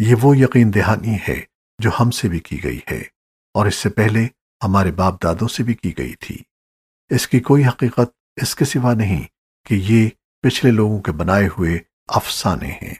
یہ وہ یقین دہانی ہے جو ہم سے بھی کی گئی ہے، اور اس سے پہلے ہمارے باپ دادوں سے بھی کی گئی تھی۔ اس کی کوئی حقیقت اس کے سوا نہیں کہ یہ پچھلے لوگوں کے بنائے ہوئے افسانے ہیں۔